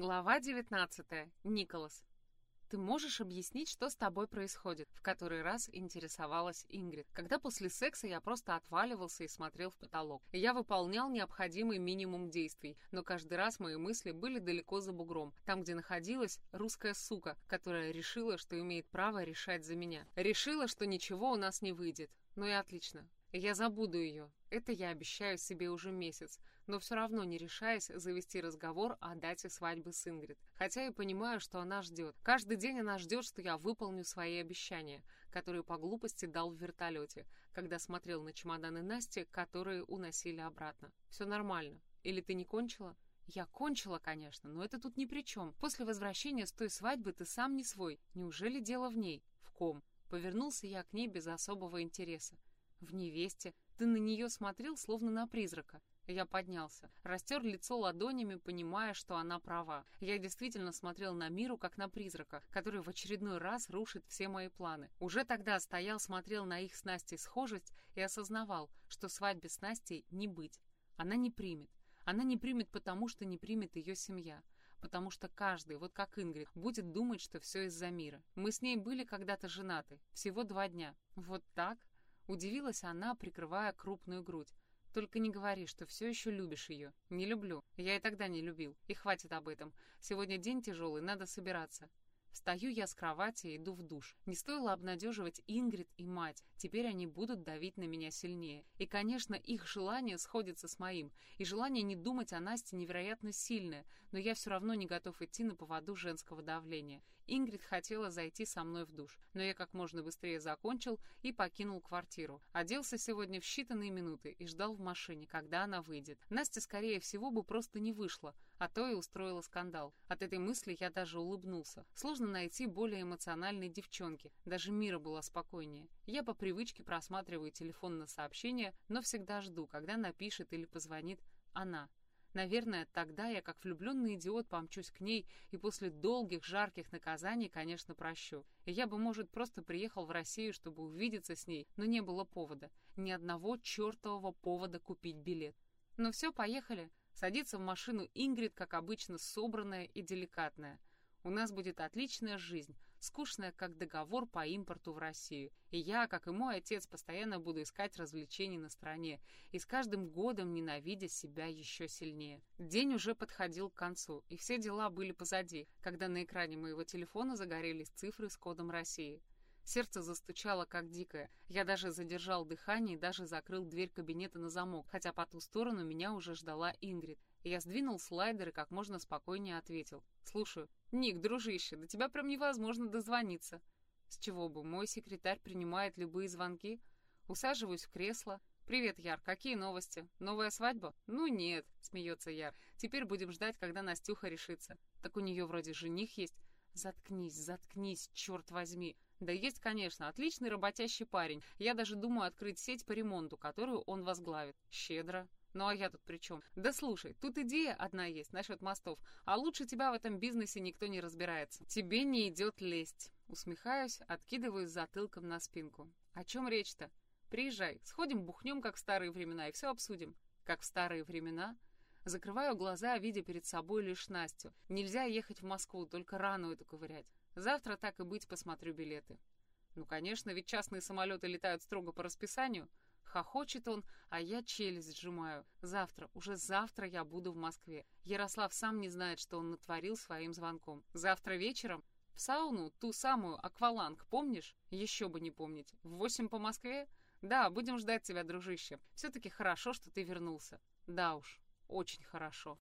Глава 19. Николас. «Ты можешь объяснить, что с тобой происходит?» В который раз интересовалась Ингрид. Когда после секса я просто отваливался и смотрел в потолок. Я выполнял необходимый минимум действий, но каждый раз мои мысли были далеко за бугром, там, где находилась русская сука, которая решила, что имеет право решать за меня. Решила, что ничего у нас не выйдет. Ну и отлично. Я забуду ее. Это я обещаю себе уже месяц, но все равно не решаясь завести разговор о дате свадьбы с Ингрид. Хотя и понимаю, что она ждет. Каждый день она ждет, что я выполню свои обещания, которые по глупости дал в вертолете, когда смотрел на чемоданы Насти, которые уносили обратно. Все нормально. Или ты не кончила? Я кончила, конечно, но это тут ни при чем. После возвращения с той свадьбы ты сам не свой. Неужели дело в ней? В ком? Повернулся я к ней без особого интереса. В невесте. Ты на нее смотрел, словно на призрака. Я поднялся, растер лицо ладонями, понимая, что она права. Я действительно смотрел на миру, как на призрака, который в очередной раз рушит все мои планы. Уже тогда стоял, смотрел на их с Настей схожесть и осознавал, что свадьбе с Настей не быть. Она не примет. Она не примет потому, что не примет ее семья. Потому что каждый, вот как Ингрид, будет думать, что все из-за мира. Мы с ней были когда-то женаты. Всего два дня. Вот так? Удивилась она, прикрывая крупную грудь. «Только не говори, что все еще любишь ее. Не люблю. Я и тогда не любил. И хватит об этом. Сегодня день тяжелый, надо собираться. Встаю я с кровати и иду в душ. Не стоило обнадеживать Ингрид и мать. Теперь они будут давить на меня сильнее. И, конечно, их желание сходится с моим. И желание не думать о Насте невероятно сильное. Но я все равно не готов идти на поводу женского давления. Ингрид хотела зайти со мной в душ. Но я как можно быстрее закончил и покинул квартиру. Оделся сегодня в считанные минуты и ждал в машине, когда она выйдет. Настя, скорее всего, бы просто не вышла а то и устроила скандал. От этой мысли я даже улыбнулся. Сложно найти более эмоциональной девчонки. Даже Мира была спокойнее. Я по привычке просматриваю телефон на сообщения, но всегда жду, когда напишет или позвонит она. Наверное, тогда я, как влюбленный идиот, помчусь к ней и после долгих жарких наказаний, конечно, прощу. И я бы, может, просто приехал в Россию, чтобы увидеться с ней, но не было повода. Ни одного чертового повода купить билет. Ну все, поехали. Садится в машину Ингрид, как обычно, собранная и деликатная. У нас будет отличная жизнь, скучная, как договор по импорту в Россию. И я, как и мой отец, постоянно буду искать развлечений на стороне, и с каждым годом ненавидя себя еще сильнее. День уже подходил к концу, и все дела были позади, когда на экране моего телефона загорелись цифры с кодом России. Сердце застучало, как дикое. Я даже задержал дыхание и даже закрыл дверь кабинета на замок, хотя по ту сторону меня уже ждала Ингрид. Я сдвинул слайдер и как можно спокойнее ответил. «Слушаю. Ник, дружище, до тебя прям невозможно дозвониться». «С чего бы? Мой секретарь принимает любые звонки». Усаживаюсь в кресло. «Привет, Яр, какие новости? Новая свадьба?» «Ну нет», — смеется Яр. «Теперь будем ждать, когда Настюха решится. Так у нее вроде жених есть». «Заткнись, заткнись, черт возьми!» Да есть, конечно, отличный работящий парень. Я даже думаю открыть сеть по ремонту, которую он возглавит. Щедро. Ну а я тут при чем? Да слушай, тут идея одна есть насчет мостов, а лучше тебя в этом бизнесе никто не разбирается. Тебе не идет лезть. Усмехаюсь, откидываюсь затылком на спинку. О чем речь-то? Приезжай, сходим, бухнем, как в старые времена, и все обсудим. Как в старые времена? Закрываю глаза, видя перед собой лишь Настю. Нельзя ехать в Москву, только рану эту ковырять. Завтра, так и быть, посмотрю билеты. Ну, конечно, ведь частные самолеты летают строго по расписанию. Хохочет он, а я челюсть сжимаю. Завтра, уже завтра я буду в Москве. Ярослав сам не знает, что он натворил своим звонком. Завтра вечером в сауну, ту самую, акваланг, помнишь? Еще бы не помнить. В восемь по Москве? Да, будем ждать тебя, дружище. Все-таки хорошо, что ты вернулся. Да уж, очень хорошо.